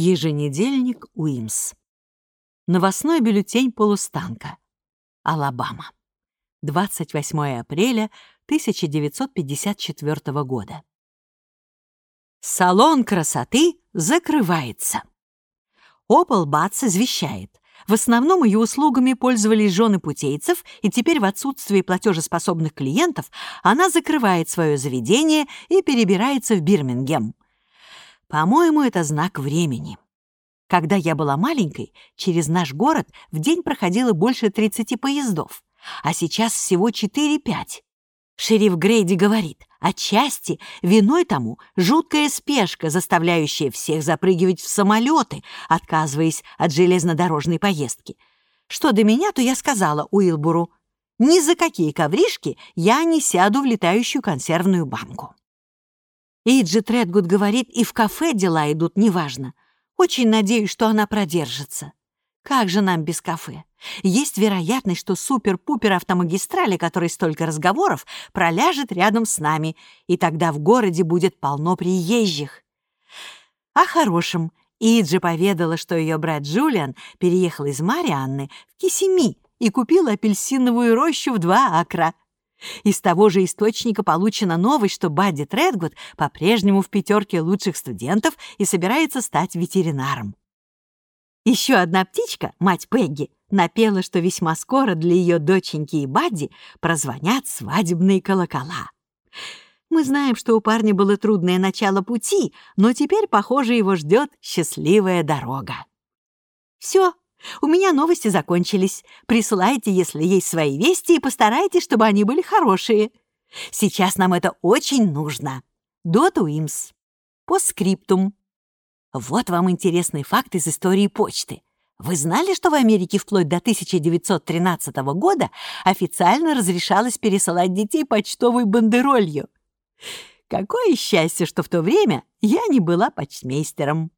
Еженедельник Уимс. Новостной бюллетень полустанка. Алабама. 28 апреля 1954 года. Салон красоты закрывается. Опол Бац извещает. В основном ее услугами пользовались жены путейцев, и теперь в отсутствии платежеспособных клиентов она закрывает свое заведение и перебирается в Бирмингем. По-моему, это знак времени. Когда я была маленькой, через наш город в день проходило больше 30 поездов, а сейчас всего 4-5. Шериф Грейди говорит, отчасти виной тому жуткая спешка, заставляющая всех запрыгивать в самолеты, отказываясь от железнодорожной поездки. Что до меня, то я сказала Уилбуру, ни за какие ковришки я не сяду в летающую консервную банку. Иджи Тредгуд говорит, и в кафе дела идут неважно. Очень надеюсь, что она продержится. Как же нам без кафе? Есть вероятность, что супер-пупер автомагистрали, которой столько разговоров, проляжет рядом с нами, и тогда в городе будет полно приезжих. О хорошем. Иджи поведала, что ее брат Джулиан переехал из Марианны в Кисеми и купил апельсиновую рощу в два акра. Из того же источника получена новость, что Бадди Тредгуд по-прежнему в пятерке лучших студентов и собирается стать ветеринаром. Еще одна птичка, мать Пегги, напела, что весьма скоро для ее доченьки и Бадди прозвонят свадебные колокола. Мы знаем, что у парня было трудное начало пути, но теперь, похоже, его ждет счастливая дорога. Все, у меня новости закончились. Присылайте, если есть свои вести, и постарайтесь, чтобы они были хорошие. Сейчас нам это очень нужно. Дот Уимс. По скриптум. Вот вам интересный факт из истории почты. Вы знали, что в Америке вплоть до 1913 года официально разрешалось пересылать детей почтовой бандеролью? Какое счастье, что в то время я не была почтмейстером.